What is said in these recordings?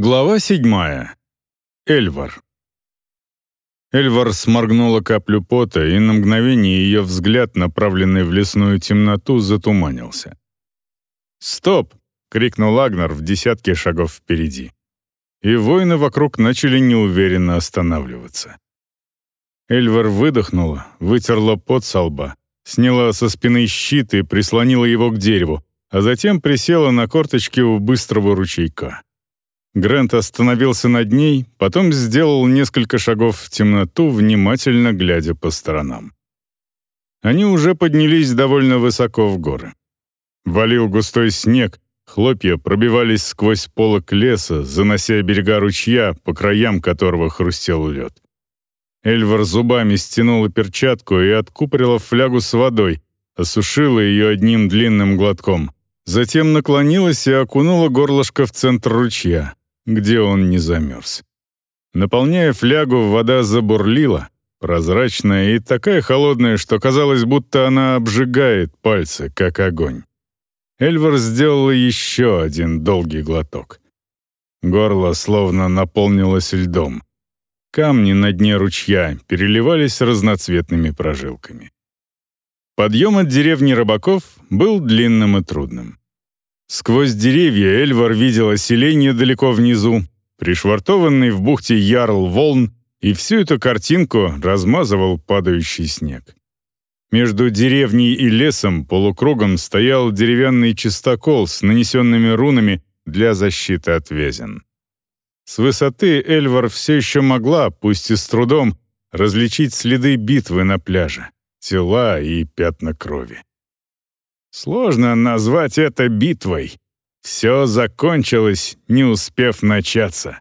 Глава седьмая. Эльвар. Эльвар сморгнула каплю пота, и на мгновение ее взгляд, направленный в лесную темноту, затуманился. «Стоп!» — крикнул Агнар в десятке шагов впереди. И воины вокруг начали неуверенно останавливаться. Эльвар выдохнула, вытерла пот со лба, сняла со спины щит и прислонила его к дереву, а затем присела на корточки у быстрого ручейка. Грант остановился над ней, потом сделал несколько шагов в темноту, внимательно глядя по сторонам. Они уже поднялись довольно высоко в горы. Валил густой снег, хлопья пробивались сквозь полок леса, занося берега ручья, по краям которого хрустел лед. Эльвар зубами стянула перчатку и откупорила флягу с водой, осушила ее одним длинным глотком. Затем наклонилась и окунула горлышко в центр ручья где он не замерз. Наполняя флягу, вода забурлила, прозрачная и такая холодная, что казалось, будто она обжигает пальцы, как огонь. Эльвар сделала еще один долгий глоток. Горло словно наполнилось льдом. Камни на дне ручья переливались разноцветными прожилками. Подъем от деревни рыбаков был длинным и трудным. Сквозь деревья Эльвар видел селение далеко внизу, пришвартованный в бухте ярл волн, и всю эту картинку размазывал падающий снег. Между деревней и лесом полукругом стоял деревянный чистокол с нанесенными рунами для защиты от везен. С высоты Эльвар все еще могла, пусть и с трудом, различить следы битвы на пляже, тела и пятна крови. Сложно назвать это битвой. Все закончилось, не успев начаться.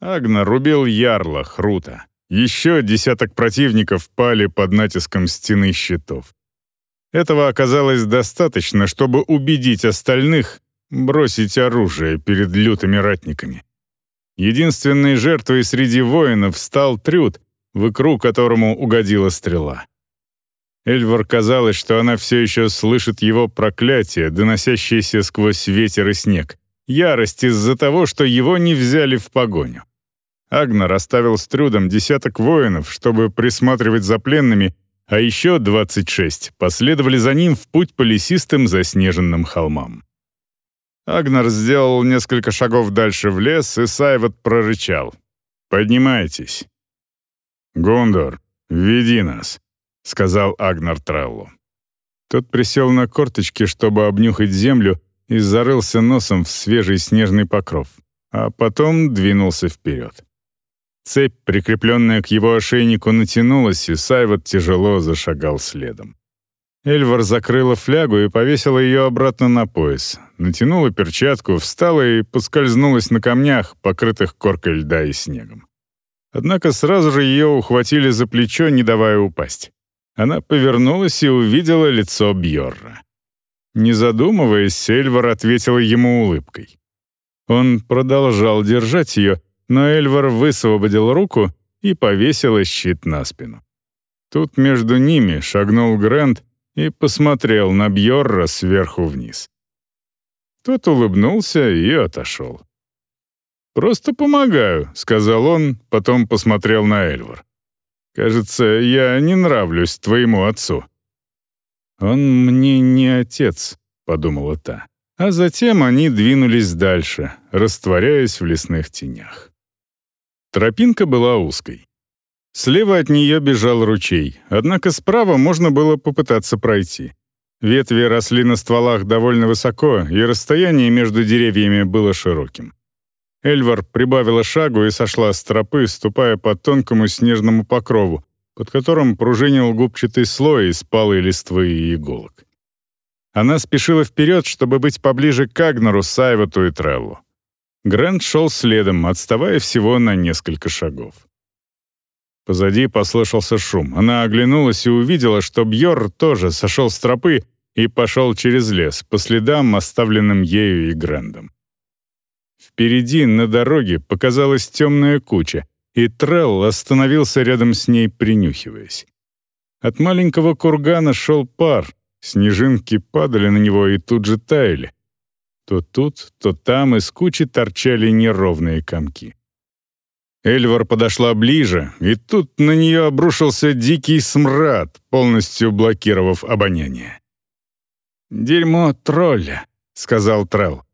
Агна рубил ярла, Хрута. Еще десяток противников пали под натиском стены щитов. Этого оказалось достаточно, чтобы убедить остальных бросить оружие перед лютыми ратниками. Единственной жертвой среди воинов стал Трюд, в икру которому угодила стрела. Эльвар казалось, что она все еще слышит его проклятие, доносящееся сквозь ветер и снег. Ярость из-за того, что его не взяли в погоню. Агнар оставил с Трюдом десяток воинов, чтобы присматривать за пленными, а еще 26 последовали за ним в путь по лесистым заснеженным холмам. Агнар сделал несколько шагов дальше в лес, и Сайвот прорычал. «Поднимайтесь». «Гондор, веди нас». — сказал Агнар Треллу. Тот присел на корточки, чтобы обнюхать землю, и зарылся носом в свежий снежный покров, а потом двинулся вперед. Цепь, прикрепленная к его ошейнику, натянулась, и Сайвот тяжело зашагал следом. Эльвар закрыла флягу и повесила ее обратно на пояс, натянула перчатку, встала и поскользнулась на камнях, покрытых коркой льда и снегом. Однако сразу же ее ухватили за плечо, не давая упасть. Она повернулась и увидела лицо Бьорра. Не задумываясь, Эльвар ответила ему улыбкой. Он продолжал держать ее, но Эльвар высвободил руку и повесил щит на спину. Тут между ними шагнул Грэнд и посмотрел на Бьорра сверху вниз. Тот улыбнулся и отошел. «Просто помогаю», — сказал он, потом посмотрел на Эльвар. Кажется, я не нравлюсь твоему отцу». «Он мне не отец», — подумала та. А затем они двинулись дальше, растворяясь в лесных тенях. Тропинка была узкой. Слева от нее бежал ручей, однако справа можно было попытаться пройти. Ветви росли на стволах довольно высоко, и расстояние между деревьями было широким. Эльвар прибавила шагу и сошла с тропы, ступая по тонкому снежному покрову, под которым пружинил губчатый слой из палой листвы и иголок. Она спешила вперед, чтобы быть поближе к Агнару, Сайвату и Треллу. Грэнд шел следом, отставая всего на несколько шагов. Позади послышался шум. Она оглянулась и увидела, что Бьор тоже сошел с тропы и пошел через лес, по следам, оставленным ею и Грэндом. Впереди, на дороге, показалась темная куча, и Трелл остановился рядом с ней, принюхиваясь. От маленького кургана шел пар, снежинки падали на него и тут же таяли. То тут, то там из кучи торчали неровные комки. Эльвар подошла ближе, и тут на нее обрушился дикий смрад, полностью блокировав обоняние. «Дерьмо тролля», — сказал Трелл.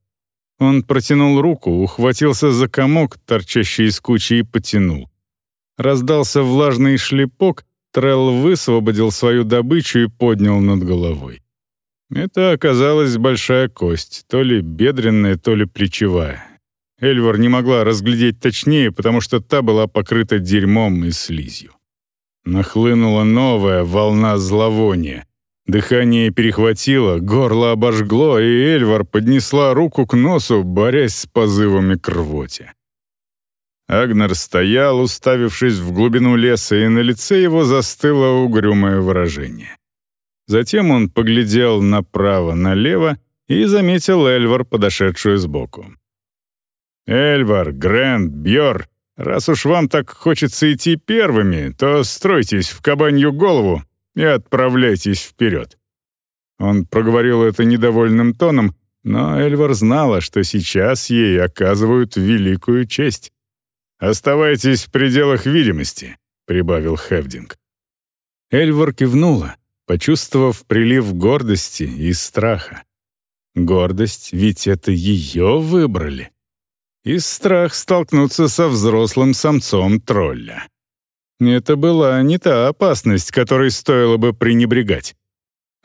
Он протянул руку, ухватился за комок, торчащий из кучи, и потянул. Раздался влажный шлепок, Трелл высвободил свою добычу и поднял над головой. Это оказалась большая кость, то ли бедренная, то ли плечевая. Эльвар не могла разглядеть точнее, потому что та была покрыта дерьмом и слизью. Нахлынула новая волна зловония. Дыхание перехватило, горло обожгло, и Эльвар поднесла руку к носу, борясь с позывами к рвоте. Агнер стоял, уставившись в глубину леса, и на лице его застыло угрюмое выражение. Затем он поглядел направо-налево и заметил Эльвар, подошедшую сбоку. «Эльвар, Грэнд, Бьор, раз уж вам так хочется идти первыми, то стройтесь в кабанью голову и отправляйтесь вперед». Он проговорил это недовольным тоном, но Эльвар знала, что сейчас ей оказывают великую честь. «Оставайтесь в пределах видимости», — прибавил Хевдинг. Эльвар кивнула, почувствовав прилив гордости и страха. Гордость, ведь это ее выбрали и страх столкнуться со взрослым самцом тролля. Это была не та опасность, которой стоило бы пренебрегать.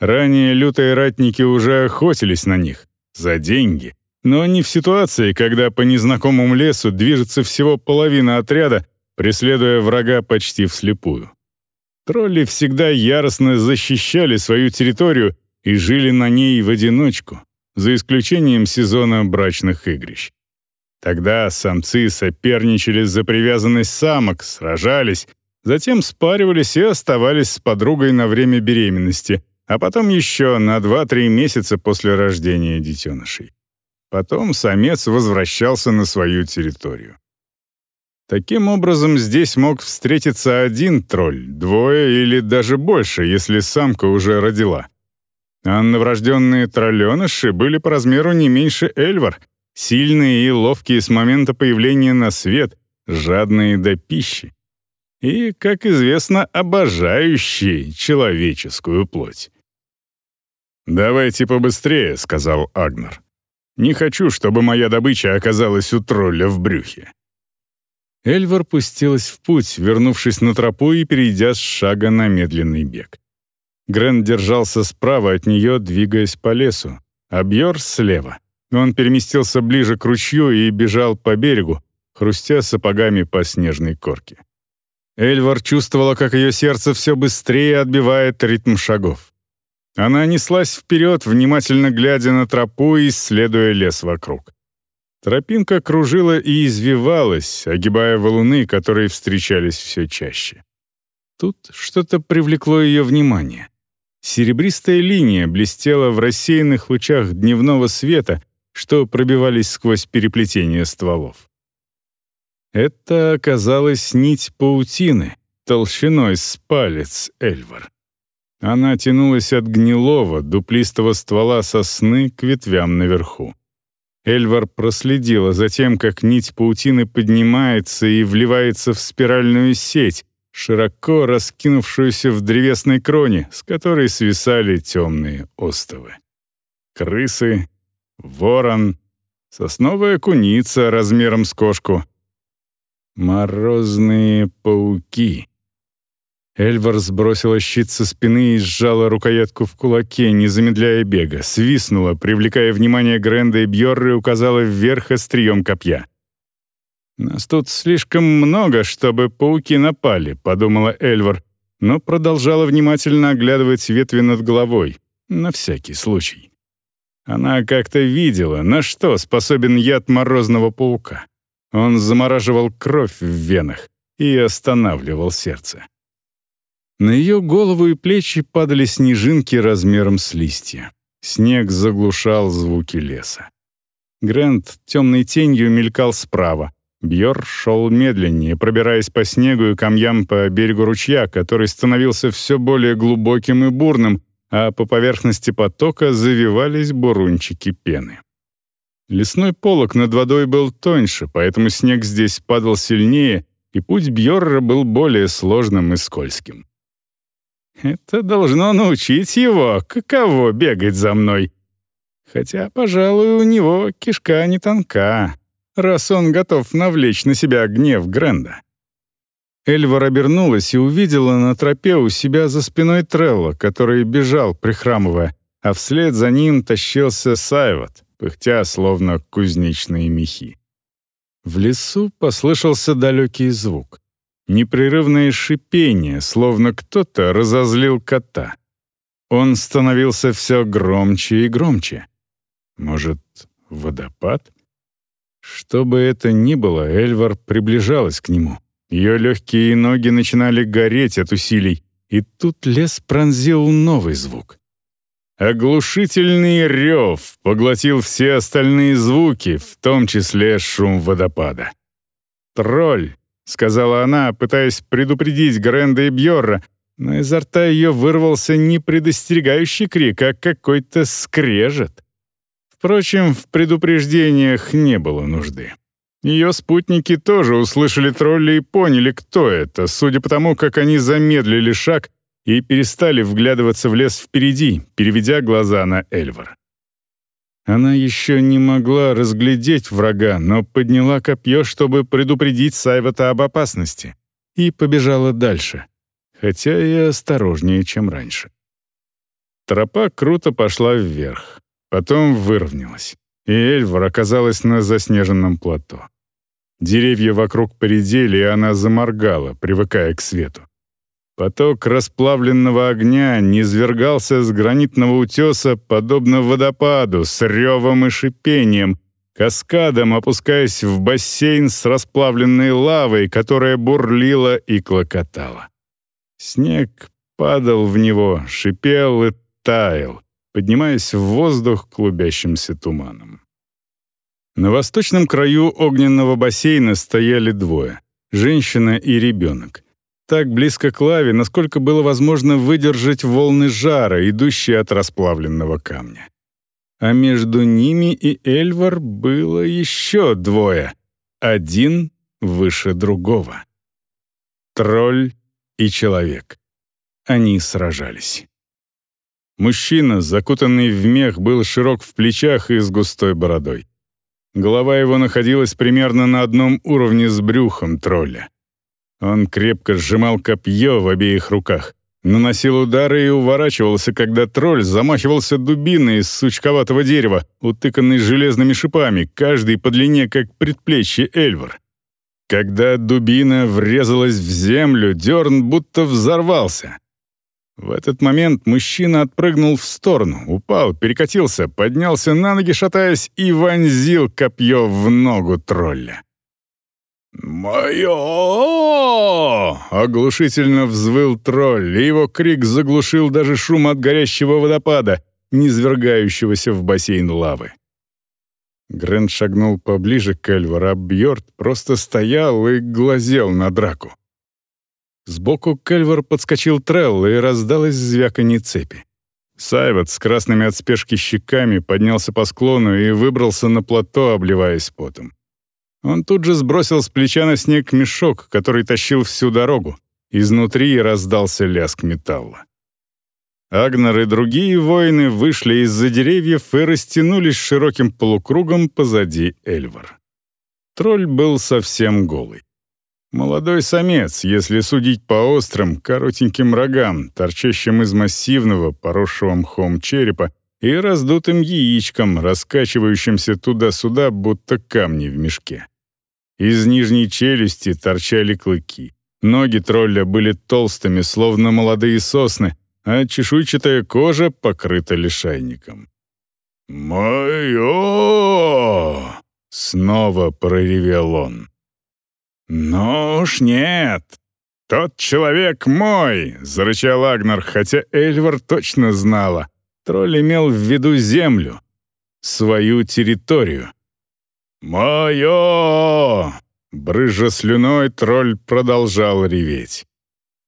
Ранее лютые ратники уже охотились на них. За деньги. Но не в ситуации, когда по незнакомому лесу движется всего половина отряда, преследуя врага почти вслепую. Тролли всегда яростно защищали свою территорию и жили на ней в одиночку, за исключением сезона брачных игрищ. Тогда самцы соперничали за привязанность самок, сражались, затем спаривались и оставались с подругой на время беременности, а потом еще на 2-3 месяца после рождения детенышей. Потом самец возвращался на свою территорию. Таким образом, здесь мог встретиться один тролль, двое или даже больше, если самка уже родила. А новорожденные тролленыши были по размеру не меньше эльвар — сильные и ловкие с момента появления на свет, жадные до пищи. И, как известно, обожающие человеческую плоть. «Давайте побыстрее», — сказал Агнер. «Не хочу, чтобы моя добыча оказалась у тролля в брюхе». Эльвар пустилась в путь, вернувшись на тропу и перейдя с шага на медленный бег. Грен держался справа от нее, двигаясь по лесу, а Бьор — слева. Он переместился ближе к ручью и бежал по берегу, хрустя сапогами по снежной корке. Эльвар чувствовала, как ее сердце все быстрее отбивает ритм шагов. Она неслась вперед, внимательно глядя на тропу и исследуя лес вокруг. Тропинка кружила и извивалась, огибая валуны, которые встречались все чаще. Тут что-то привлекло ее внимание. Серебристая линия блестела в рассеянных лучах дневного света, что пробивались сквозь переплетение стволов. Это оказалась нить паутины, толщиной с палец Эльвар. Она тянулась от гнилого, дуплистого ствола сосны к ветвям наверху. Эльвар проследила за тем, как нить паутины поднимается и вливается в спиральную сеть, широко раскинувшуюся в древесной кроне, с которой свисали темные остовы. Крысы, ворон, сосновая куница размером с кошку. Морозные пауки. Эльвар сбросила щит со спины и сжала рукоятку в кулаке, не замедляя бега, свистнула, привлекая внимание Гренда и Бьорры указала вверх острием копья. «Нас тут слишком много, чтобы пауки напали», — подумала Эльвар, но продолжала внимательно оглядывать ветви над головой, на всякий случай. Она как-то видела, на что способен яд морозного паука. Он замораживал кровь в венах и останавливал сердце. На ее голову и плечи падали снежинки размером с листья. Снег заглушал звуки леса. Грэнд темной тенью мелькал справа. Бьор шел медленнее, пробираясь по снегу и камням по берегу ручья, который становился все более глубоким и бурным, а по поверхности потока завивались бурунчики пены. Лесной полог над водой был тоньше, поэтому снег здесь падал сильнее, и путь Бьорра был более сложным и скользким. Это должно научить его, каково бегать за мной. Хотя, пожалуй, у него кишка не тонка, раз он готов навлечь на себя гнев Гренда. Эльвар обернулась и увидела на тропе у себя за спиной Трелла, который бежал, прихрамывая, а вслед за ним тащился Сайват, пыхтя, словно кузнечные мехи. В лесу послышался далекий звук. Непрерывное шипение, словно кто-то разозлил кота. Он становился все громче и громче. Может, водопад? Что бы это ни было, Эльвар приближалась к нему. Ее легкие ноги начинали гореть от усилий, и тут лес пронзил новый звук. Оглушительный рев поглотил все остальные звуки, в том числе шум водопада. «Тролль!» — сказала она, пытаясь предупредить Гренда и Бьорра, но изо рта ее вырвался не предостерегающий крик, а какой-то скрежет. Впрочем, в предупреждениях не было нужды. Ее спутники тоже услышали тролля и поняли, кто это, судя по тому, как они замедлили шаг и перестали вглядываться в лес впереди, переведя глаза на Эльвар. Она еще не могла разглядеть врага, но подняла копье, чтобы предупредить Сайвата об опасности, и побежала дальше, хотя и осторожнее, чем раньше. Тропа круто пошла вверх, потом выровнялась, и Эльвар оказалась на заснеженном плато. Деревья вокруг поредели, и она заморгала, привыкая к свету. Поток расплавленного огня низвергался с гранитного утеса, подобно водопаду, с ревом и шипением, каскадом опускаясь в бассейн с расплавленной лавой, которая бурлила и клокотала. Снег падал в него, шипел и таял, поднимаясь в воздух клубящимся туманом. На восточном краю огненного бассейна стояли двое — женщина и ребенок. Так близко к лаве, насколько было возможно выдержать волны жара, идущие от расплавленного камня. А между ними и Эльвар было еще двое. Один выше другого. Тролль и человек. Они сражались. Мужчина, закутанный в мех, был широк в плечах и с густой бородой. Голова его находилась примерно на одном уровне с брюхом тролля. Он крепко сжимал копье в обеих руках, наносил удары и уворачивался, когда тролль замахивался дубиной из сучковатого дерева, утыканной железными шипами, каждый по длине, как предплечье Эльвар. Когда дубина врезалась в землю, дерн будто взорвался. В этот момент мужчина отпрыгнул в сторону, упал, перекатился, поднялся на ноги, шатаясь, и вонзил копье в ногу тролля. «Мое!» — оглушительно взвыл тролль, и его крик заглушил даже шум от горящего водопада, низвергающегося в бассейн лавы. Грэнд шагнул поближе к Эльвару, а Бьорд просто стоял и глазел на драку. Сбоку Кельвар подскочил Трелл и раздалось звяканье цепи. Сайват с красными от спешки щеками поднялся по склону и выбрался на плато, обливаясь потом. Он тут же сбросил с плеча на снег мешок, который тащил всю дорогу. Изнутри раздался лязг металла. Агнар и другие воины вышли из-за деревьев и растянулись широким полукругом позади Эльвар. Тролль был совсем голый. Молодой самец, если судить по острым, коротеньким рогам, торчащим из массивного, поросшего мхом черепа, и раздутым яичком, раскачивающимся туда-сюда, будто камни в мешке. Из нижней челюсти торчали клыки. Ноги тролля были толстыми, словно молодые сосны, а чешуйчатая кожа покрыта лишайником. «Мое!» — снова проревел он. «Ну уж нет! Тот человек мой!» — зарычал Агнар, хотя Эльвар точно знала. Тролль имел в виду землю, свою территорию. «Мое!» — брыжа слюной, тролль продолжал реветь.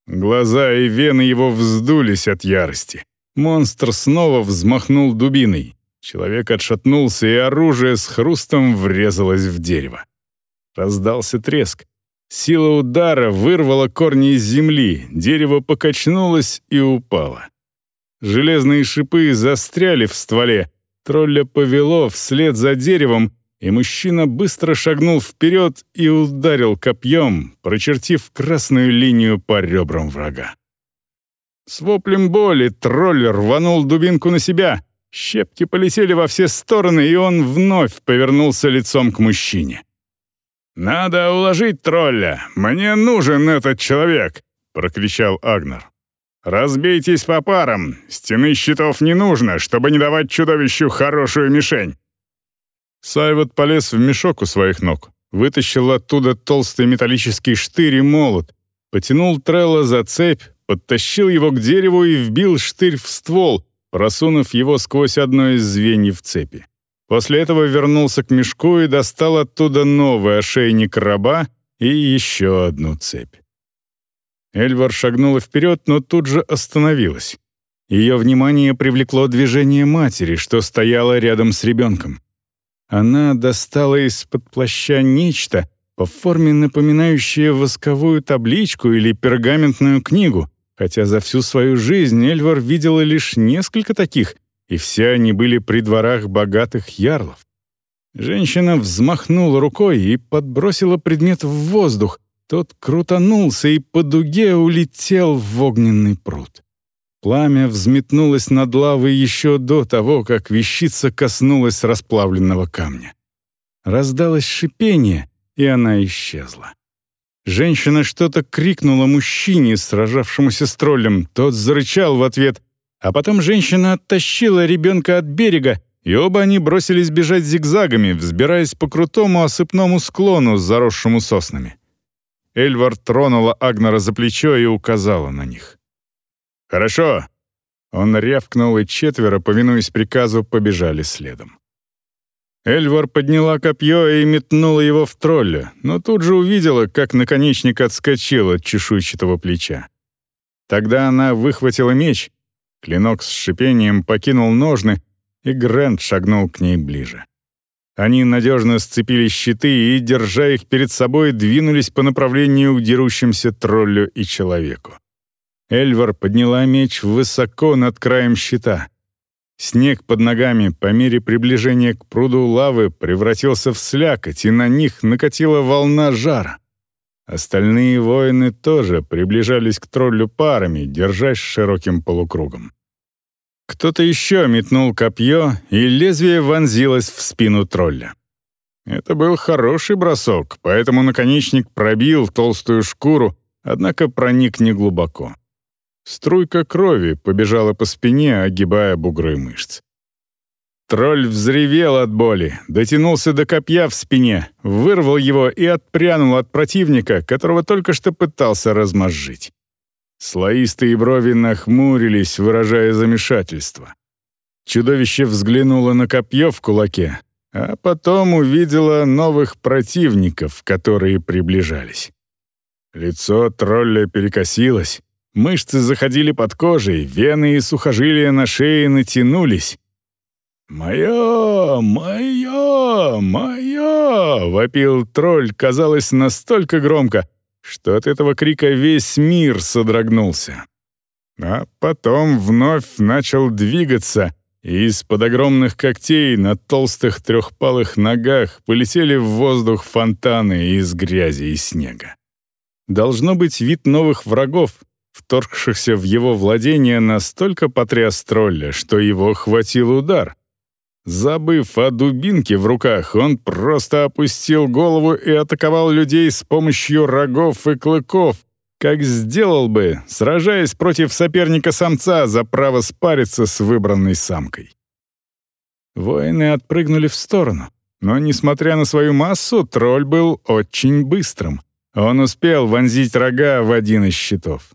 Глаза и вены его вздулись от ярости. Монстр снова взмахнул дубиной. Человек отшатнулся, и оружие с хрустом врезалось в дерево. Раздался треск. Сила удара вырвала корни из земли, дерево покачнулось и упало. Железные шипы застряли в стволе, тролля повело вслед за деревом, и мужчина быстро шагнул вперед и ударил копьем, прочертив красную линию по ребрам врага. С воплем боли тролль рванул дубинку на себя, щепки полетели во все стороны, и он вновь повернулся лицом к мужчине. «Надо уложить тролля! Мне нужен этот человек!» — прокричал Агнер. «Разбейтесь по парам! Стены щитов не нужно, чтобы не давать чудовищу хорошую мишень!» Сайвот полез в мешок у своих ног, вытащил оттуда толстый металлический штырь и молот, потянул Трелла за цепь, подтащил его к дереву и вбил штырь в ствол, просунув его сквозь одно из звеньев цепи. После этого вернулся к мешку и достал оттуда новый ошейник раба и еще одну цепь. Эльвар шагнула вперед, но тут же остановилась. Ее внимание привлекло движение матери, что стояла рядом с ребенком. Она достала из-под плаща нечто, по форме напоминающее восковую табличку или пергаментную книгу, хотя за всю свою жизнь Эльвар видела лишь несколько таких, и все они были при дворах богатых ярлов. Женщина взмахнула рукой и подбросила предмет в воздух. Тот крутанулся и по дуге улетел в огненный пруд. Пламя взметнулось над лавой еще до того, как вещица коснулась расплавленного камня. Раздалось шипение, и она исчезла. Женщина что-то крикнула мужчине, сражавшемуся с троллем. Тот зарычал в ответ, а потом женщина оттащила ребенка от берега, и оба они бросились бежать зигзагами, взбираясь по крутому осыпному склону, заросшему соснами. Эльвар тронула Агнера за плечо и указала на них. «Хорошо!» Он рявкнул, и четверо, повинуясь приказу, побежали следом. Эльвар подняла копье и метнула его в тролля, но тут же увидела, как наконечник отскочил от чешуйчатого плеча. Тогда она выхватила меч, клинок с шипением покинул ножны, и Грэнд шагнул к ней ближе. Они надежно сцепили щиты и, держа их перед собой, двинулись по направлению к дерущимся троллю и человеку. Эльвар подняла меч высоко над краем щита. Снег под ногами по мере приближения к пруду лавы превратился в слякоть, и на них накатила волна жара. Остальные воины тоже приближались к троллю парами, держась широким полукругом. Кто-то еще метнул копье, и лезвие вонзилось в спину тролля. Это был хороший бросок, поэтому наконечник пробил толстую шкуру, однако проник неглубоко. Струйка крови побежала по спине, огибая бугры мышц. Тролль взревел от боли, дотянулся до копья в спине, вырвал его и отпрянул от противника, которого только что пытался размозжить. Слоистые брови нахмурились, выражая замешательство. Чудовище взглянуло на копье в кулаке, а потом увидело новых противников, которые приближались. Лицо тролля перекосилось, Мышцы заходили под кожей, вены и сухожилия на шее натянулись. «Мое! Мое! Мое!» — вопил тролль, казалось, настолько громко, что от этого крика весь мир содрогнулся. А потом вновь начал двигаться, и из-под огромных когтей на толстых трехпалых ногах полетели в воздух фонтаны из грязи и снега. Должно быть вид новых врагов, вторгшихся в его владение, настолько потряс тролля, что его хватил удар. Забыв о дубинке в руках, он просто опустил голову и атаковал людей с помощью рогов и клыков, как сделал бы, сражаясь против соперника-самца за право спариться с выбранной самкой. Воины отпрыгнули в сторону, но, несмотря на свою массу, тролль был очень быстрым. Он успел вонзить рога в один из щитов.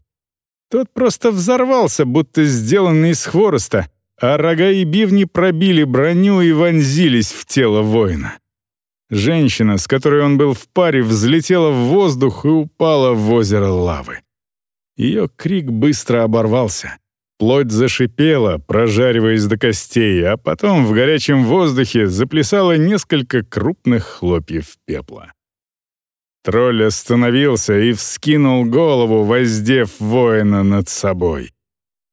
Тот просто взорвался, будто сделанный из хвороста, а рога и бивни пробили броню и вонзились в тело воина. Женщина, с которой он был в паре, взлетела в воздух и упала в озеро лавы. Ее крик быстро оборвался. Плоть зашипела, прожариваясь до костей, а потом в горячем воздухе заплясало несколько крупных хлопьев пепла. Тролль остановился и вскинул голову, воздев воина над собой.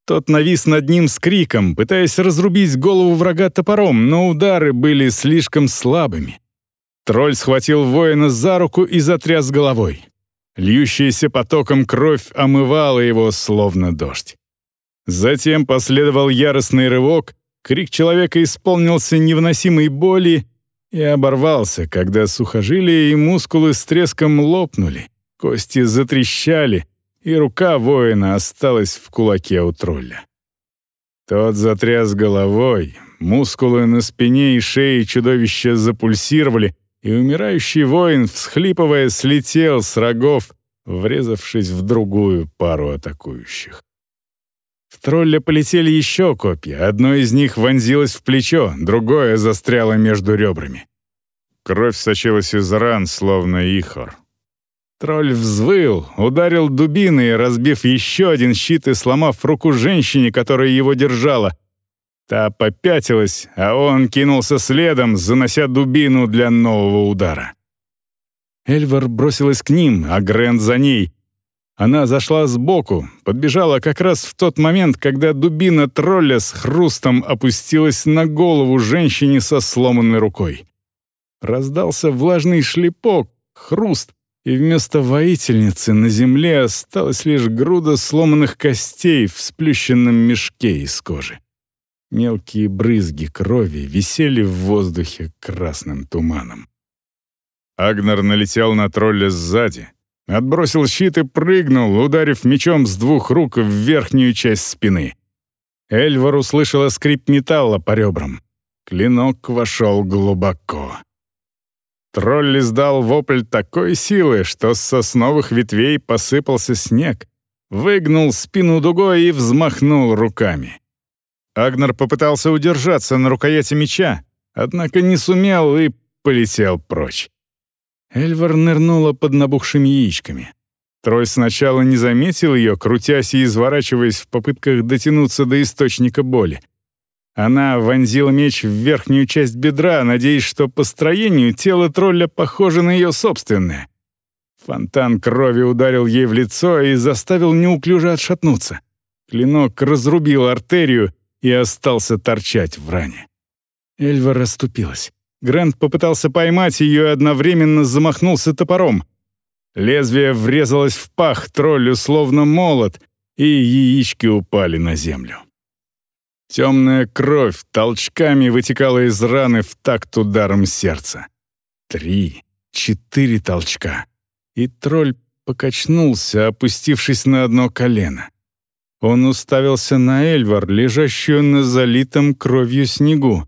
Тот навис над ним с криком, пытаясь разрубить голову врага топором, но удары были слишком слабыми. Тролль схватил воина за руку и затряс головой. Льющаяся потоком кровь омывала его, словно дождь. Затем последовал яростный рывок, крик человека исполнился невыносимой боли и оборвался, когда сухожилия и мускулы с треском лопнули, кости затрещали, и рука воина осталась в кулаке у тролля. Тот затряс головой, мускулы на спине и шее чудовища запульсировали, и умирающий воин, всхлипывая, слетел с рогов, врезавшись в другую пару атакующих. В тролля полетели еще копья. Одно из них вонзилось в плечо, другое застряло между ребрами. Кровь сочилась из ран, словно ихор. Тролль взвыл, ударил дубиной, разбив еще один щит и сломав руку женщине, которая его держала. Та попятилась, а он кинулся следом, занося дубину для нового удара. Эльвар бросилась к ним, а Грэнд за ней. Она зашла сбоку, подбежала как раз в тот момент, когда дубина тролля с хрустом опустилась на голову женщине со сломанной рукой. Раздался влажный шлепок, хруст, и вместо воительницы на земле осталась лишь груда сломанных костей в сплющенном мешке из кожи. Мелкие брызги крови висели в воздухе красным туманом. Агнер налетел на тролля сзади, Отбросил щит и прыгнул, ударив мечом с двух рук в верхнюю часть спины. Эльвар услышала скрип металла по ребрам. Клинок вошел глубоко. Тролль издал вопль такой силы, что с сосновых ветвей посыпался снег, выгнул спину дугой и взмахнул руками. Агнер попытался удержаться на рукояти меча, однако не сумел и полетел прочь. Эльвар нырнула под набухшими яичками. Трой сначала не заметил ее, крутясь и изворачиваясь в попытках дотянуться до источника боли. Она вонзила меч в верхнюю часть бедра, надеясь, что по строению тело тролля похоже на ее собственное. Фонтан крови ударил ей в лицо и заставил неуклюже отшатнуться. Клинок разрубил артерию и остался торчать в ране. Эльва расступилась. Грант попытался поймать ее и одновременно замахнулся топором. Лезвие врезалось в пах троллю словно молот, и яички упали на землю. Темная кровь толчками вытекала из раны в такт ударом сердца. Три, четыре толчка. И тролль покачнулся, опустившись на одно колено. Он уставился на Эльвар, лежащую на залитом кровью снегу.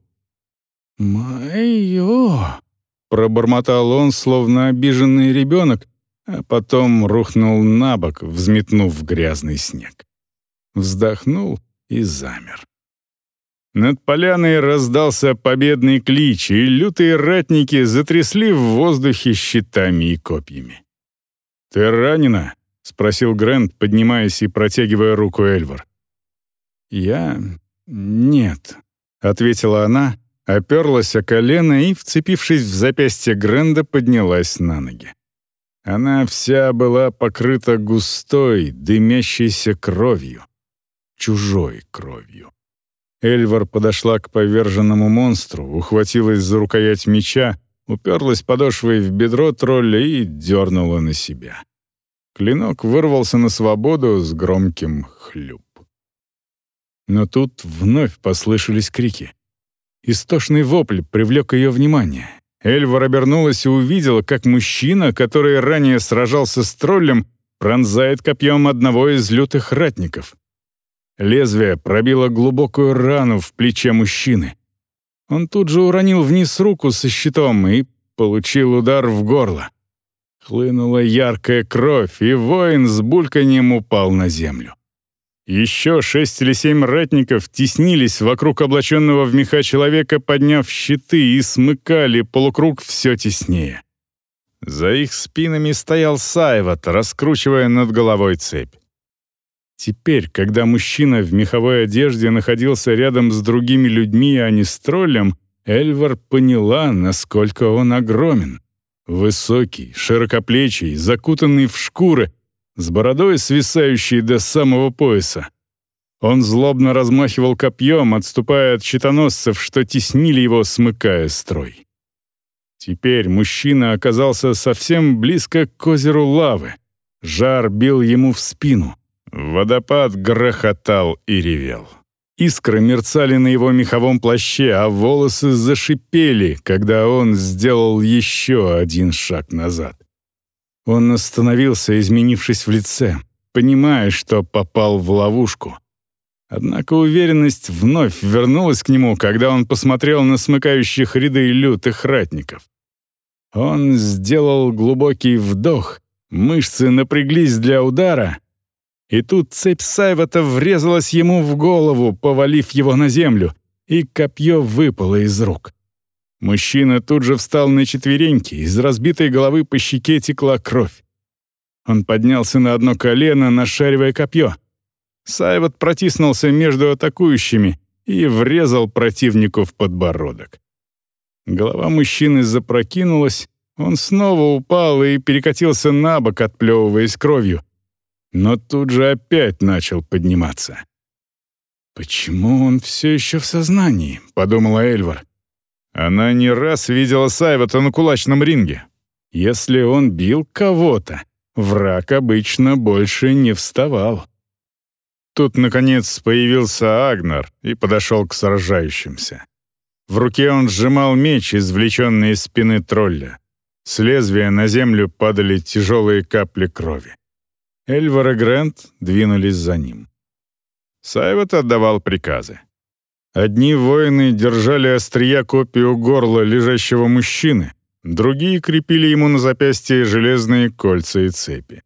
«Мое!» — пробормотал он, словно обиженный ребенок, а потом рухнул на бок, взметнув грязный снег. Вздохнул и замер. Над поляной раздался победный клич, и лютые ратники затрясли в воздухе щитами и копьями. «Ты ранена?» — спросил Грэнд, поднимаясь и протягивая руку Эльвар. «Я... нет», — ответила она, оперлась о колено и, вцепившись в запястье Гренда, поднялась на ноги. Она вся была покрыта густой, дымящейся кровью. Чужой кровью. Эльвар подошла к поверженному монстру, ухватилась за рукоять меча, уперлась подошвой в бедро тролля и дернула на себя. Клинок вырвался на свободу с громким хлюп. Но тут вновь послышались крики. Истошный вопль привлек ее внимание. Эльвар обернулась и увидела, как мужчина, который ранее сражался с троллем, пронзает копьем одного из лютых ратников. Лезвие пробило глубокую рану в плече мужчины. Он тут же уронил вниз руку со щитом и получил удар в горло. Хлынула яркая кровь, и воин с бульканьем упал на землю. Еще шесть или семь ратников теснились вокруг облаченного в меха человека, подняв щиты и смыкали полукруг все теснее. За их спинами стоял Сайват, раскручивая над головой цепь. Теперь, когда мужчина в меховой одежде находился рядом с другими людьми, а не с троллем, Эльвар поняла, насколько он огромен. Высокий, широкоплечий, закутанный в шкуры, с бородой, свисающей до самого пояса. Он злобно размахивал копьем, отступая от щитоносцев, что теснили его, смыкая строй. Теперь мужчина оказался совсем близко к озеру лавы. Жар бил ему в спину. Водопад грохотал и ревел. Искры мерцали на его меховом плаще, а волосы зашипели, когда он сделал еще один шаг назад. Он остановился, изменившись в лице, понимая, что попал в ловушку. Однако уверенность вновь вернулась к нему, когда он посмотрел на смыкающих ряды лютых ратников. Он сделал глубокий вдох, мышцы напряглись для удара, и тут цепь Сайвата врезалась ему в голову, повалив его на землю, и копье выпало из рук. Мужчина тут же встал на четвереньки, из разбитой головы по щеке текла кровь. Он поднялся на одно колено, нашаривая копье. Сайват протиснулся между атакующими и врезал противнику в подбородок. Голова мужчины запрокинулась, он снова упал и перекатился на бок, отплевываясь кровью. Но тут же опять начал подниматься. «Почему он все еще в сознании?» — подумала Эльвар. Она не раз видела Сайвата на кулачном ринге. Если он бил кого-то, враг обычно больше не вставал. Тут, наконец, появился Агнар и подошел к сражающимся. В руке он сжимал меч, извлеченный из спины тролля. С лезвия на землю падали тяжелые капли крови. Эльвар и Грент двинулись за ним. Сайват отдавал приказы. Одни воины держали острия копию горла лежащего мужчины, другие крепили ему на запястье железные кольца и цепи.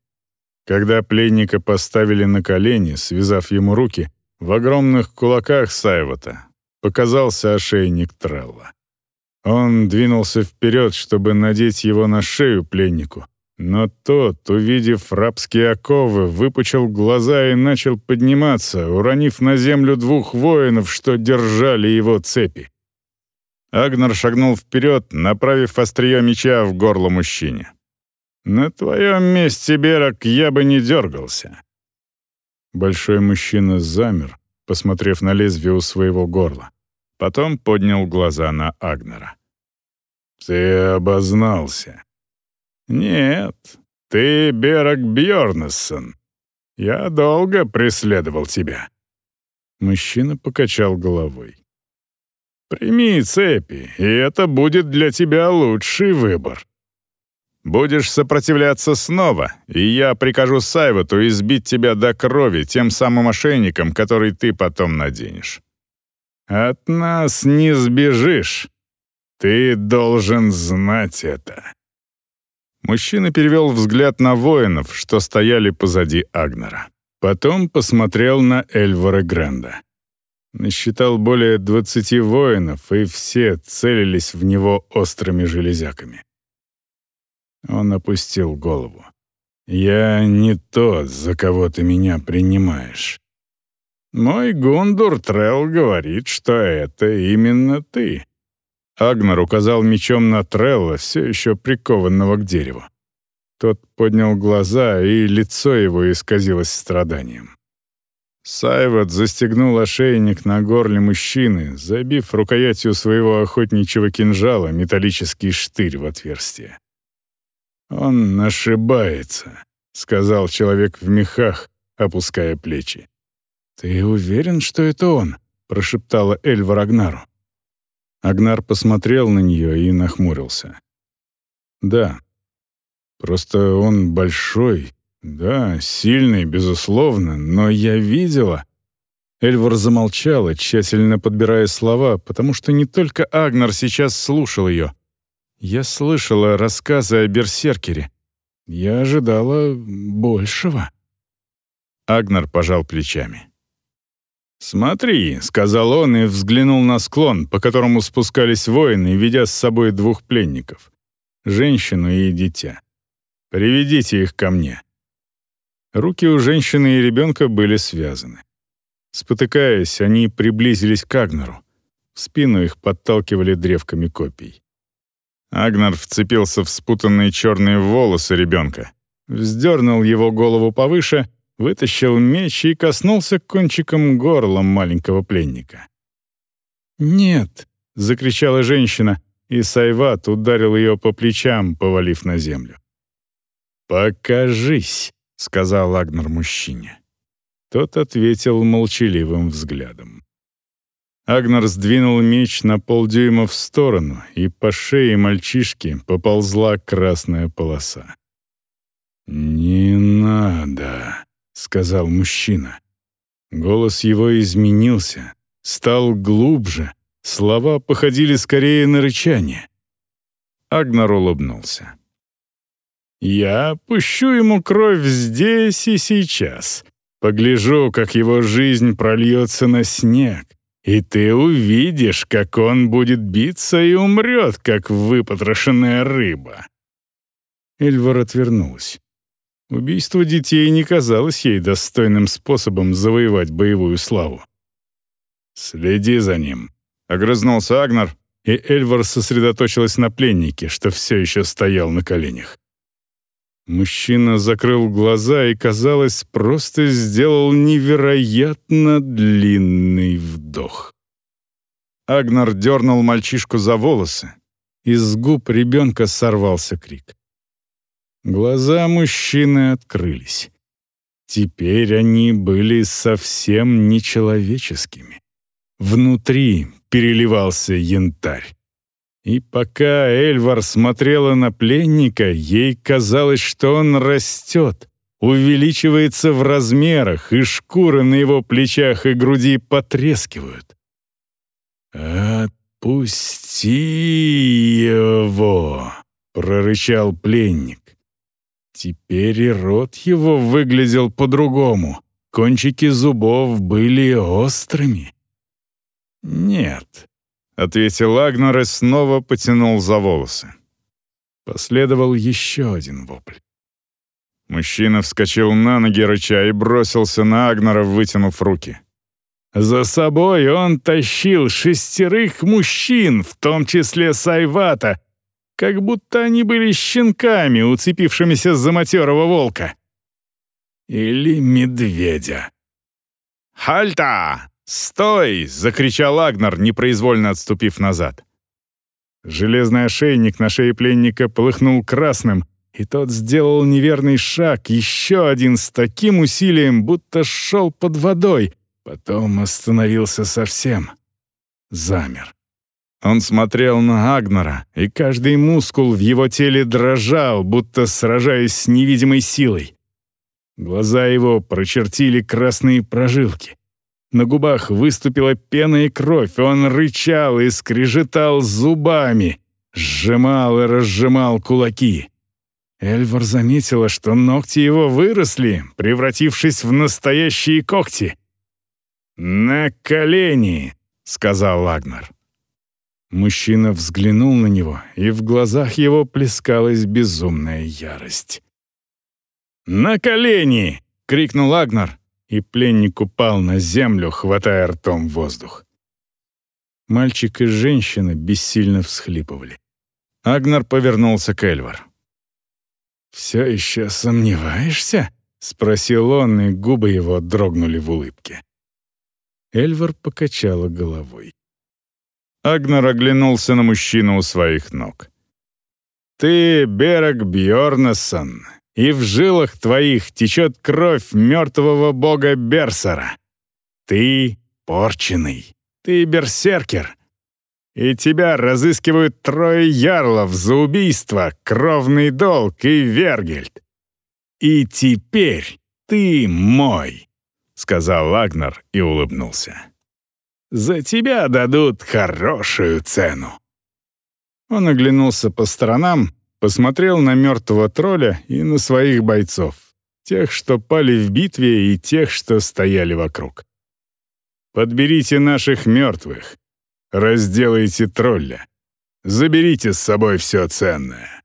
Когда пленника поставили на колени, связав ему руки, в огромных кулаках Сайвата показался ошейник Трелла. Он двинулся вперед, чтобы надеть его на шею пленнику, но тот, увидев рабские оковы, выпучил глаза и начал подниматься, уронив на землю двух воинов, что держали его цепи. Агнар шагнул вперед, направив острие меча в горло мужчине. «На твоем месте, Берок, я бы не дергался». Большой мужчина замер, посмотрев на лезвие у своего горла. Потом поднял глаза на Агнера. «Ты обознался. «Нет, ты Берак Бьорнессон. Я долго преследовал тебя». Мужчина покачал головой. «Прими цепи, и это будет для тебя лучший выбор. Будешь сопротивляться снова, и я прикажу Сайвату избить тебя до крови тем самым ошейником, который ты потом наденешь. От нас не сбежишь. Ты должен знать это». Мужчина перевел взгляд на воинов, что стояли позади Агнера. Потом посмотрел на Эльвара Гранда. Насчитал более двадцати воинов, и все целились в него острыми железяками. Он опустил голову. «Я не тот, за кого ты меня принимаешь. Мой Гундур Трелл говорит, что это именно ты. Агнар указал мечом на Трелла, все еще прикованного к дереву. Тот поднял глаза, и лицо его исказилось страданием. Сайват застегнул ошейник на горле мужчины, забив рукоятью своего охотничьего кинжала металлический штырь в отверстие. «Он ошибается», — сказал человек в мехах, опуская плечи. «Ты уверен, что это он?» — прошептала Эльва Рагнару. Агнар посмотрел на нее и нахмурился. «Да. Просто он большой. Да, сильный, безусловно, но я видела...» Эльвар замолчала, тщательно подбирая слова, потому что не только Агнар сейчас слушал ее. Я слышала рассказы о Берсеркере. Я ожидала большего. Агнар пожал плечами. «Смотри», — сказал он и взглянул на склон, по которому спускались воины, ведя с собой двух пленников — женщину и дитя. «Приведите их ко мне». Руки у женщины и ребенка были связаны. Спотыкаясь, они приблизились к Агнеру. В спину их подталкивали древками копий. Агнар вцепился в спутанные черные волосы ребенка, вздернул его голову повыше, вытащил меч и коснулся кончиком горла маленького пленника. «Нет!» — закричала женщина, и Сайват ударил ее по плечам, повалив на землю. «Покажись!» — сказал Агнар мужчине. Тот ответил молчаливым взглядом. Агнар сдвинул меч на полдюйма в сторону, и по шее мальчишки поползла красная полоса. «Не надо», — сказал мужчина. Голос его изменился, стал глубже, слова походили скорее на рычание. Агнар улыбнулся. «Я пущу ему кровь здесь и сейчас. Погляжу, как его жизнь прольется на снег, и ты увидишь, как он будет биться и умрет, как выпотрошенная рыба». Эльвар отвернулась. Убийство детей не казалось ей достойным способом завоевать боевую славу. «Следи за ним», — огрызнулся Агнар, и Эльвар сосредоточилась на пленнике, что все еще стоял на коленях. Мужчина закрыл глаза и, казалось, просто сделал невероятно длинный вдох. Агнар дернул мальчишку за волосы. Из губ ребенка сорвался крик. Глаза мужчины открылись. Теперь они были совсем нечеловеческими. Внутри переливался янтарь. И пока Эльвар смотрела на пленника, ей казалось, что он растет, увеличивается в размерах, и шкуры на его плечах и груди потрескивают. «Отпусти его!» — прорычал пленник. Теперь и рот его выглядел по-другому. Кончики зубов были острыми. «Нет», — ответил Агнер и снова потянул за волосы. Последовал еще один вопль. Мужчина вскочил на ноги, рыча, и бросился на Агнера, вытянув руки. За собой он тащил шестерых мужчин, в том числе Сайвата, как будто они были щенками, уцепившимися за матерого волка. Или медведя. «Хальта! Стой!» — закричал Агнар, непроизвольно отступив назад. Железный ошейник на шее пленника полыхнул красным, и тот сделал неверный шаг, еще один с таким усилием, будто шел под водой, потом остановился совсем. Замер. Он смотрел на Агнора, и каждый мускул в его теле дрожал, будто сражаясь с невидимой силой. Глаза его прочертили красные прожилки. На губах выступила пена и кровь, он рычал и скрежетал зубами, сжимал и разжимал кулаки. Эльвар заметила, что ногти его выросли, превратившись в настоящие когти. «На колени!» — сказал Агнар. Мужчина взглянул на него, и в глазах его плескалась безумная ярость. «На колени!» — крикнул Агнар, и пленник упал на землю, хватая ртом воздух. Мальчик и женщина бессильно всхлипывали. Агнар повернулся к Эльвар. «Все еще сомневаешься?» — спросил он, и губы его дрогнули в улыбке. Эльвар покачала головой. Агнар оглянулся на мужчину у своих ног. «Ты Берег Бьорнессон, и в жилах твоих течет кровь мертвого бога Берсера. Ты порченый, ты берсеркер, и тебя разыскивают трое ярлов за убийство, кровный долг и Вергельд. И теперь ты мой», — сказал Агнар и улыбнулся. За тебя дадут хорошую цену». Он оглянулся по сторонам, посмотрел на мертвого тролля и на своих бойцов, тех, что пали в битве, и тех, что стояли вокруг. «Подберите наших мертвых, разделайте тролля, заберите с собой все ценное».